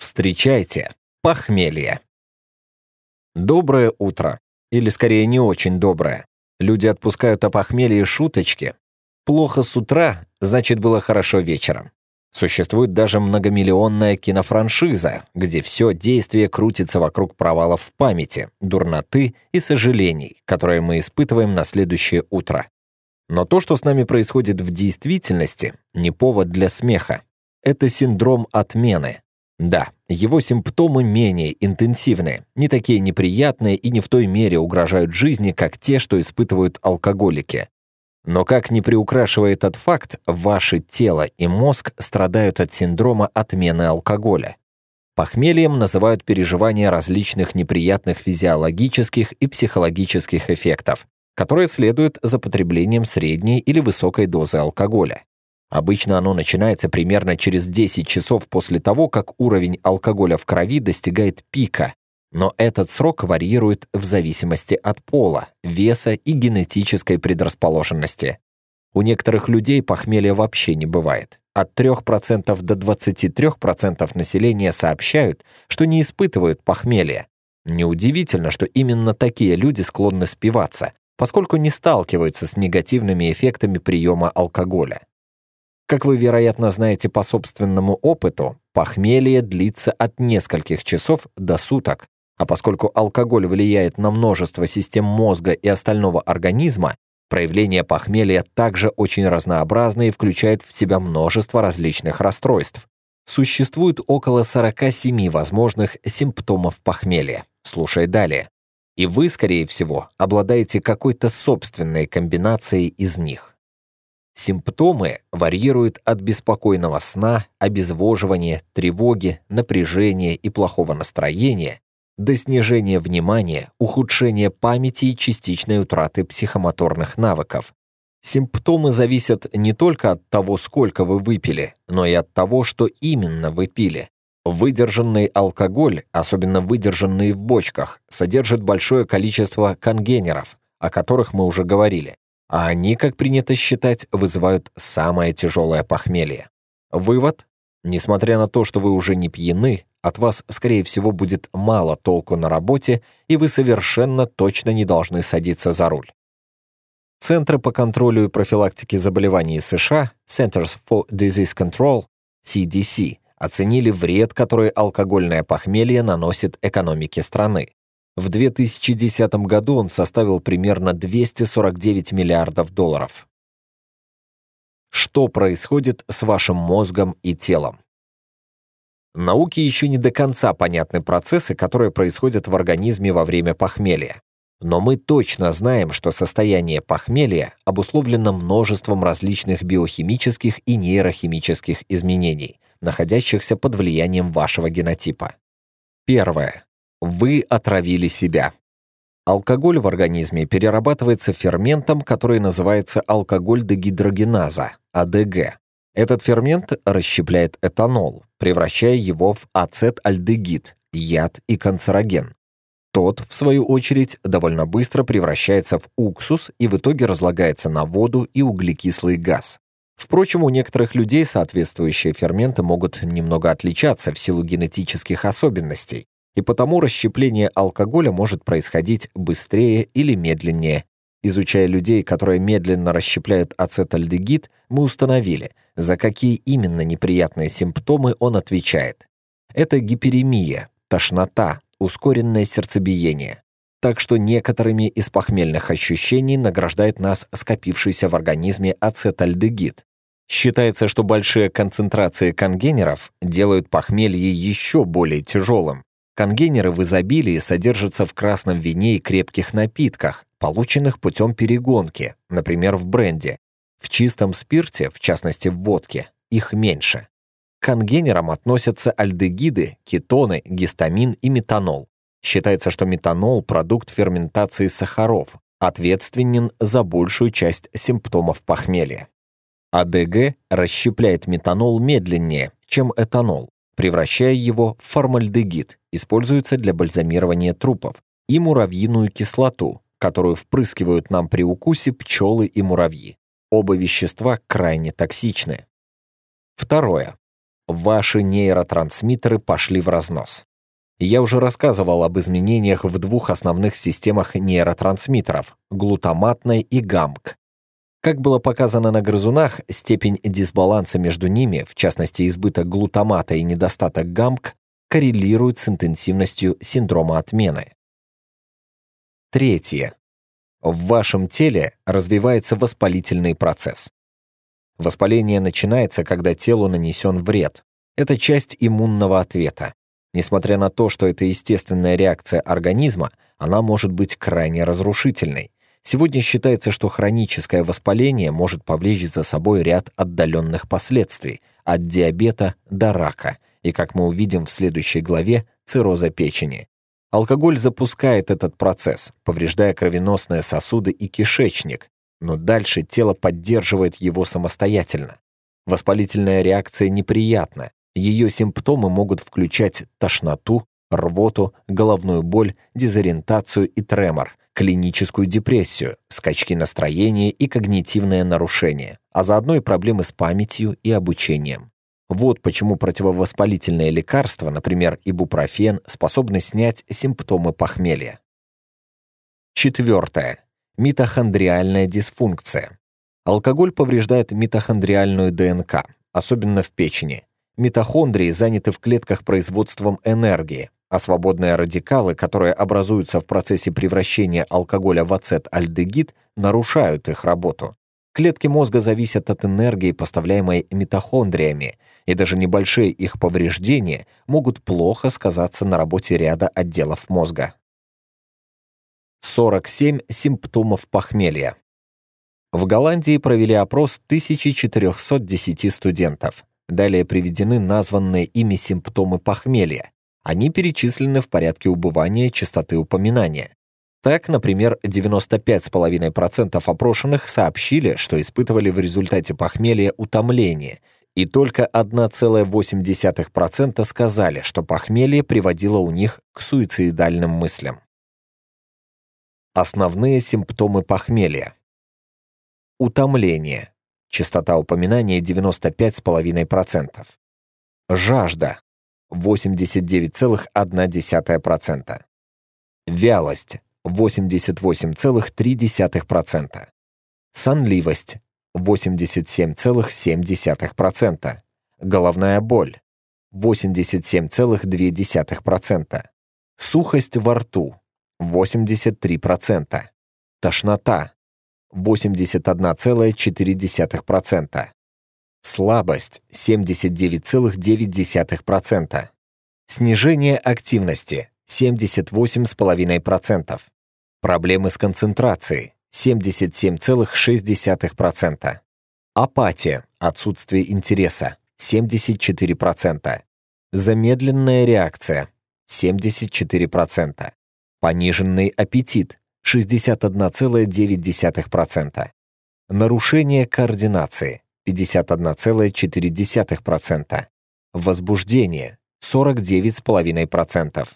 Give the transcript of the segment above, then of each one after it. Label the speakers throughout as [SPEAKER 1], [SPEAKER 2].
[SPEAKER 1] Встречайте, похмелье. Доброе утро. Или скорее не очень доброе. Люди отпускают о похмелье шуточки. Плохо с утра, значит было хорошо вечером. Существует даже многомиллионная кинофраншиза, где все действие крутится вокруг провалов в памяти, дурноты и сожалений, которые мы испытываем на следующее утро. Но то, что с нами происходит в действительности, не повод для смеха. Это синдром отмены, да, его симптомы менее интенсивные, не такие неприятные и не в той мере угрожают жизни, как те, что испытывают алкоголики. Но как не приукрашивает этот факт, ваше тело и мозг страдают от синдрома отмены алкоголя. Похмельем называют переживание различных неприятных физиологических и психологических эффектов, которые следуют за потреблением средней или высокой дозы алкоголя. Обычно оно начинается примерно через 10 часов после того, как уровень алкоголя в крови достигает пика, но этот срок варьирует в зависимости от пола, веса и генетической предрасположенности. У некоторых людей похмелья вообще не бывает. От 3% до 23% населения сообщают, что не испытывают похмелья. Неудивительно, что именно такие люди склонны спиваться, поскольку не сталкиваются с негативными эффектами приема алкоголя. Как вы, вероятно, знаете по собственному опыту, похмелье длится от нескольких часов до суток, а поскольку алкоголь влияет на множество систем мозга и остального организма, проявления похмелья также очень разнообразны и включают в себя множество различных расстройств. Существует около 47 возможных симптомов похмелья. Слушай далее. И вы, скорее всего, обладаете какой-то собственной комбинацией из них. Симптомы варьируют от беспокойного сна, обезвоживания, тревоги, напряжения и плохого настроения до снижения внимания, ухудшения памяти и частичной утраты психомоторных навыков. Симптомы зависят не только от того, сколько вы выпили, но и от того, что именно вы пили. Выдержанный алкоголь, особенно выдержанный в бочках, содержит большое количество конгенеров, о которых мы уже говорили, а они, как принято считать, вызывают самое тяжелое похмелье. Вывод? Несмотря на то, что вы уже не пьяны, от вас, скорее всего, будет мало толку на работе, и вы совершенно точно не должны садиться за руль. Центры по контролю и профилактике заболеваний США, Centers for Disease Control, CDC, оценили вред, который алкогольное похмелье наносит экономике страны. В 2010 году он составил примерно 249 миллиардов долларов. Что происходит с вашим мозгом и телом? Науке еще не до конца понятны процессы, которые происходят в организме во время похмелья. Но мы точно знаем, что состояние похмелья обусловлено множеством различных биохимических и нейрохимических изменений, находящихся под влиянием вашего генотипа. Первое. Вы отравили себя. Алкоголь в организме перерабатывается ферментом, который называется алкоголь-дегидрогеназа, АДГ. Этот фермент расщепляет этанол, превращая его в ацетальдегид, яд и канцероген. Тот, в свою очередь, довольно быстро превращается в уксус и в итоге разлагается на воду и углекислый газ. Впрочем, у некоторых людей соответствующие ферменты могут немного отличаться в силу генетических особенностей и потому расщепление алкоголя может происходить быстрее или медленнее. Изучая людей, которые медленно расщепляют ацетальдегид, мы установили, за какие именно неприятные симптомы он отвечает. Это гиперемия, тошнота, ускоренное сердцебиение. Так что некоторыми из похмельных ощущений награждает нас скопившийся в организме ацетальдегид. Считается, что большие концентрации конгенеров делают похмелье еще более тяжелым. Конгенеры в изобилии содержатся в красном вине и крепких напитках, полученных путем перегонки, например, в бренде. В чистом спирте, в частности в водке, их меньше. К конгенерам относятся альдегиды, кетоны, гистамин и метанол. Считается, что метанол – продукт ферментации сахаров, ответственен за большую часть симптомов похмелья. АДГ расщепляет метанол медленнее, чем этанол, превращая его в формальдегид, используется для бальзамирования трупов, и муравьиную кислоту, которую впрыскивают нам при укусе пчелы и муравьи. Оба вещества крайне токсичны. Второе. Ваши нейротрансмиттеры пошли в разнос. Я уже рассказывал об изменениях в двух основных системах нейротрансмиттеров – глутаматной и ГАМК. Как было показано на грызунах, степень дисбаланса между ними, в частности избыток глутамата и недостаток гамк, коррелирует с интенсивностью синдрома отмены. Третье. В вашем теле развивается воспалительный процесс. Воспаление начинается, когда телу нанесен вред. Это часть иммунного ответа. Несмотря на то, что это естественная реакция организма, она может быть крайне разрушительной. Сегодня считается, что хроническое воспаление может повлечь за собой ряд отдаленных последствий, от диабета до рака, и, как мы увидим в следующей главе, цирроза печени. Алкоголь запускает этот процесс, повреждая кровеносные сосуды и кишечник, но дальше тело поддерживает его самостоятельно. Воспалительная реакция неприятна, ее симптомы могут включать тошноту, рвоту, головную боль, дезориентацию и тремор, клиническую депрессию, скачки настроения и когнитивное нарушение, а заодно и проблемы с памятью и обучением. Вот почему противовоспалительные лекарства, например, ибупрофен, способны снять симптомы похмелья. Четвертое. Митохондриальная дисфункция. Алкоголь повреждает митохондриальную ДНК, особенно в печени. Митохондрии заняты в клетках производством энергии, а свободные радикалы, которые образуются в процессе превращения алкоголя в ацетальдегид, нарушают их работу. Клетки мозга зависят от энергии, поставляемой митохондриями, и даже небольшие их повреждения могут плохо сказаться на работе ряда отделов мозга. 47 симптомов похмелья. В Голландии провели опрос 1410 студентов. Далее приведены названные ими симптомы похмелья, они перечислены в порядке убывания частоты упоминания. Так, например, 95,5% опрошенных сообщили, что испытывали в результате похмелья утомление, и только 1,8% сказали, что похмелье приводило у них к суицидальным мыслям. Основные симптомы похмелья. Утомление. Частота упоминания 95,5%. Жажда. 89,1%. Вялость 88,3%. Сонливость 87,7%. Головная боль 87,2%. Сухость во рту 83%. Тошнота 81,4%. Слабость 79,9%. Снижение активности 78,5%. Проблемы с концентрацией 77,6%. Апатия, отсутствие интереса 74%. Замедленная реакция 74%. Пониженный аппетит 61,9%. Нарушение координации 51,4%, возбуждение 49,5%,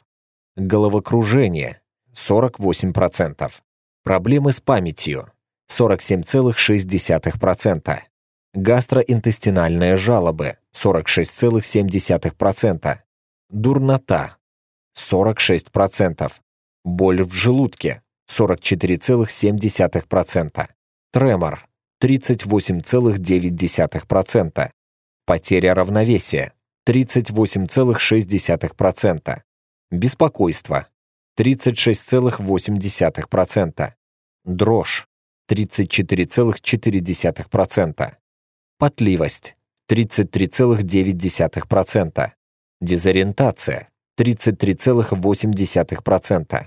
[SPEAKER 1] головокружение 48%, проблемы с памятью 47,6%, гастроинтестинальные жалобы 46,7%, дурнота 46%, боль в желудке 44,7%, тремор 38,9%. Потеря равновесия 38,6%. Беспокойство 36,8%. Дрожь 34,4%. Потливость 33,9%. Дезориентация 33,8%.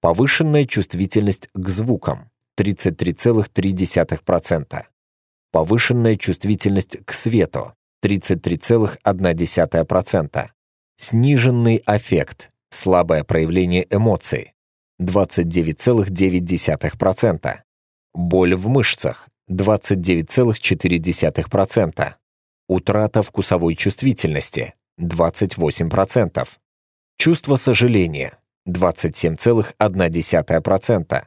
[SPEAKER 1] Повышенная чувствительность к звукам 33,3%. Повышенная чувствительность к свету 33,1%. Сниженный аффект, слабое проявление эмоций 29,9%. Боль в мышцах 29,4%. Утрата вкусовой чувствительности 28%. Чувство сожаления 27,1%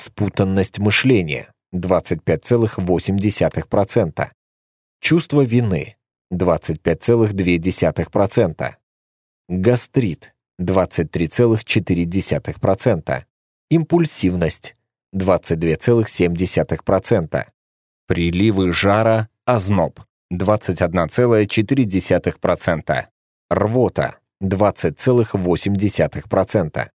[SPEAKER 1] спутанность мышления 25,8%, чувство вины 25,2%, гастрит 23,4%, импульсивность 22,7%, приливы жара, озноб 21,4%, рвота 20,8%,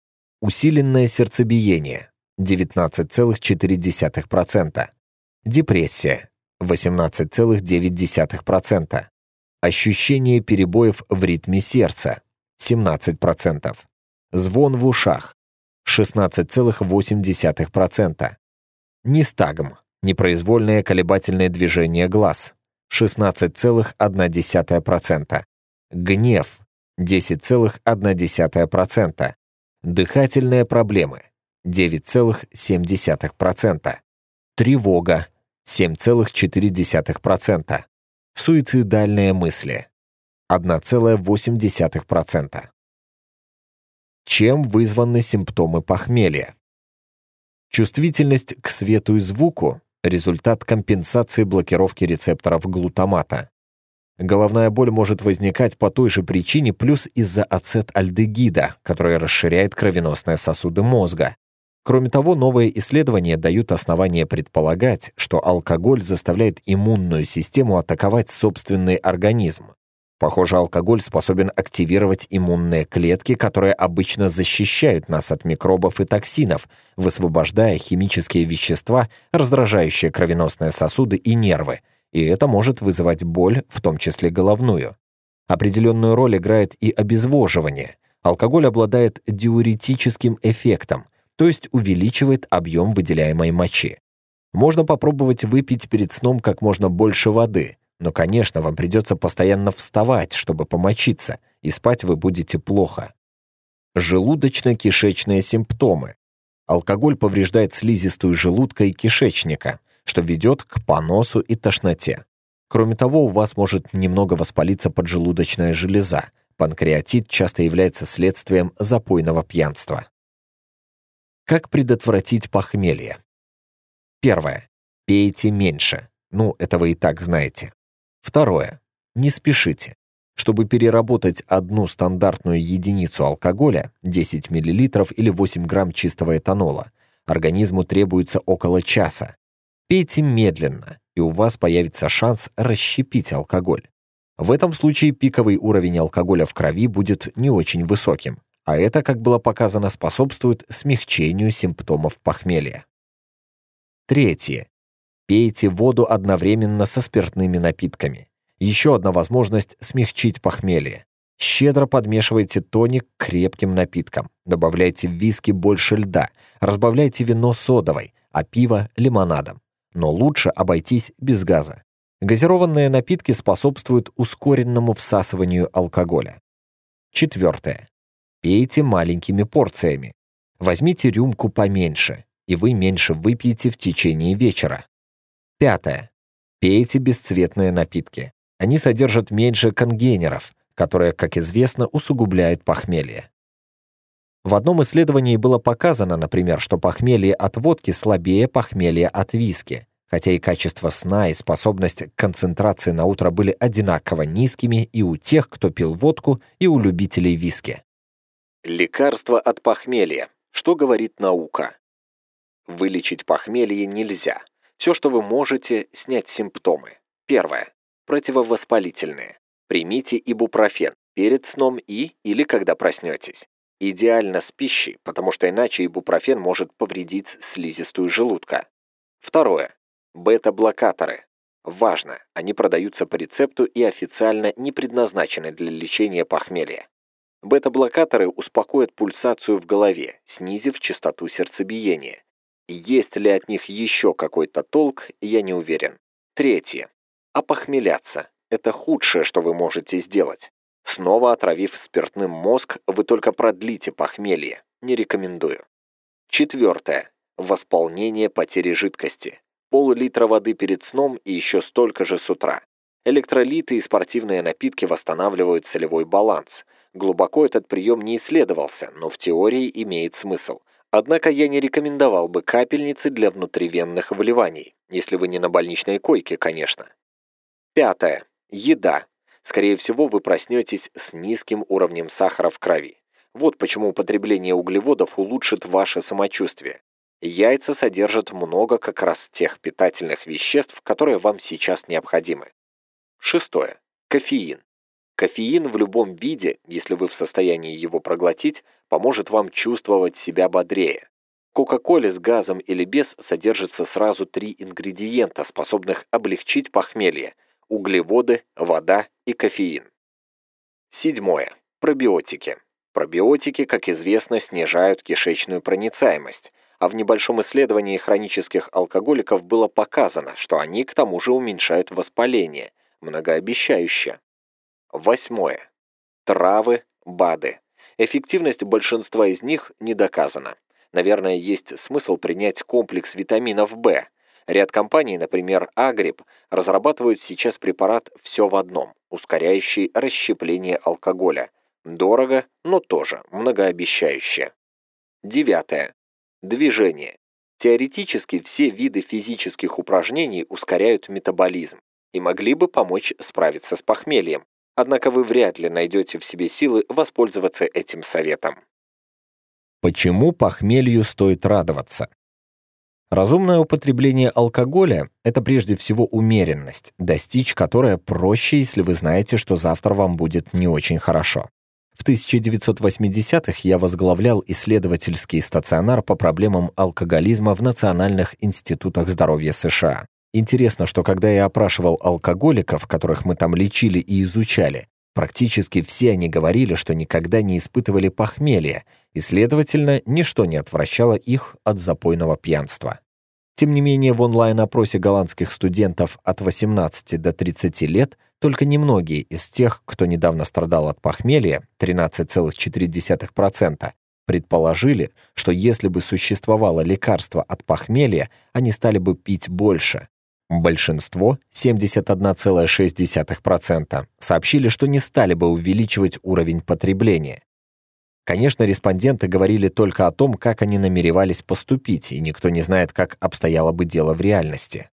[SPEAKER 1] усиленное сердцебиение 19,4%, депрессия 18,9%, ощущение перебоев в ритме сердца 17%, звон в ушах 16,8%, нистагм непроизвольное колебательное движение глаз 16,1%, гнев 10,1%, дыхательные проблемы 9,7%. Тревога 7,4%. Суицидальные мысли 1,8%. Чем вызваны симптомы похмелья? Чувствительность к свету и звуку – результат компенсации блокировки рецепторов глутамата. Головная боль может возникать по той же причине, плюс из-за ацетальдегида, который расширяет кровеносные сосуды мозга, Кроме того, новые исследования дают основания предполагать, что алкоголь заставляет иммунную систему атаковать собственный организм. Похоже, алкоголь способен активировать иммунные клетки, которые обычно защищают нас от микробов и токсинов, высвобождая химические вещества, раздражающие кровеносные сосуды и нервы, и это может вызывать боль, в том числе головную. Определенную роль играет и обезвоживание. Алкоголь обладает диуретическим эффектом, то есть увеличивает объем выделяемой мочи. Можно попробовать выпить перед сном как можно больше воды, но, конечно, вам придется постоянно вставать, чтобы помочиться, и спать вы будете плохо. Желудочно-кишечные симптомы. Алкоголь повреждает слизистую желудка и кишечника, что ведет к поносу и тошноте. Кроме того, у вас может немного воспалиться поджелудочная железа. Панкреатит часто является следствием запойного пьянства. Как предотвратить похмелье? Первое. Пейте меньше. Ну, это вы и так знаете. Второе. Не спешите. Чтобы переработать одну стандартную единицу алкоголя, 10 мл или 8 грамм чистого этанола, организму требуется около часа. Пейте медленно, и у вас появится шанс расщепить алкоголь. В этом случае пиковый уровень алкоголя в крови будет не очень высоким, а это, как было показано, способствует смягчению симптомов похмелья. Третье. Пейте воду одновременно со спиртными напитками. Еще одна возможность смягчить похмелье. Щедро подмешивайте тоник к крепким напиткам, добавляйте в виски больше льда, разбавляйте вино содовой, а пиво – лимонадом. Но лучше обойтись без газа. Газированные напитки способствуют ускоренному всасыванию алкоголя. Четвертое. Пейте маленькими порциями. Возьмите рюмку поменьше, и вы меньше выпьете в течение вечера. Пятое. Пейте бесцветные напитки. Они содержат меньше конгенеров, которые, как известно, усугубляют похмелье. В одном исследовании было показано, например, что похмелье от водки слабее похмелья от виски, хотя и качество сна и способность к концентрации на утро были одинаково низкими и у тех, кто пил водку, и у любителей виски. Лекарство от похмелья. Что говорит наука? Вылечить похмелье нельзя. Все, что вы можете, снять симптомы. Первое. Противовоспалительные. Примите ибупрофен перед сном и или когда проснетесь. Идеально с пищей, потому что иначе ибупрофен может повредить слизистую желудка. Второе. Бета-блокаторы. Важно, они продаются по рецепту и официально не предназначены для лечения похмелья. Бета-блокаторы успокоят пульсацию в голове, снизив частоту сердцебиения. Есть ли от них еще какой-то толк, я не уверен. Третье. Опохмеляться. Это худшее, что вы можете сделать. Снова отравив спиртным мозг, вы только продлите похмелье. Не рекомендую. Четвертое. Восполнение потери жидкости. Пол-литра воды перед сном и еще столько же с утра. Электролиты и спортивные напитки восстанавливают солевой баланс. Глубоко этот прием не исследовался, но в теории имеет смысл. Однако я не рекомендовал бы капельницы для внутривенных вливаний, если вы не на больничной койке, конечно. Пятое. Еда. Скорее всего, вы проснетесь с низким уровнем сахара в крови. Вот почему употребление углеводов улучшит ваше самочувствие. Яйца содержат много как раз тех питательных веществ, которые вам сейчас необходимы. Шестое. Кофеин. Кофеин в любом виде, если вы в состоянии его проглотить, поможет вам чувствовать себя бодрее. В Кока-коле с газом или без содержится сразу три ингредиента, способных облегчить похмелье – углеводы, вода и кофеин. Седьмое. Пробиотики. Пробиотики, как известно, снижают кишечную проницаемость, а в небольшом исследовании хронических алкоголиков было показано, что они к тому же уменьшают воспаление – многообещающе. Восьмое. Травы, БАДы. Эффективность большинства из них не доказана. Наверное, есть смысл принять комплекс витаминов В. Ряд компаний, например, Агриб, разрабатывают сейчас препарат «Все в одном», ускоряющий расщепление алкоголя. Дорого, но тоже многообещающе. Девятое. Движение. Теоретически все виды физических упражнений ускоряют метаболизм и могли бы помочь справиться с похмельем. Однако вы вряд ли найдете в себе силы воспользоваться этим советом.
[SPEAKER 2] Почему похмелью стоит радоваться? Разумное употребление алкоголя – это прежде всего умеренность, достичь которой проще, если вы знаете, что завтра вам будет не очень хорошо. В 1980-х я возглавлял исследовательский стационар по проблемам алкоголизма в национальных институтах здоровья США. Интересно, что когда я опрашивал алкоголиков, которых мы там лечили и изучали, практически все они говорили, что никогда не испытывали похмелья, и, следовательно, ничто не отвращало их от запойного пьянства. Тем не менее, в онлайн-опросе голландских студентов от 18 до 30 лет только немногие из тех, кто недавно страдал от похмелья, 13,4%, предположили, что если бы существовало лекарство от похмелья, они стали бы пить больше. Большинство, 71,6%, сообщили, что не стали бы увеличивать уровень потребления. Конечно, респонденты говорили только о том, как они намеревались поступить, и никто не знает, как обстояло бы дело в реальности.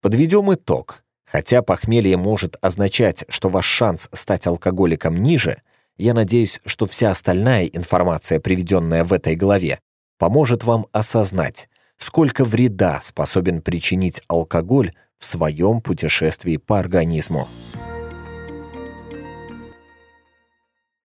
[SPEAKER 2] Подведем итог. Хотя похмелье может означать, что ваш шанс стать алкоголиком ниже, я надеюсь, что вся остальная информация, приведенная в этой главе, поможет вам осознать, сколько вреда способен причинить алкоголь в своем путешествии по организму.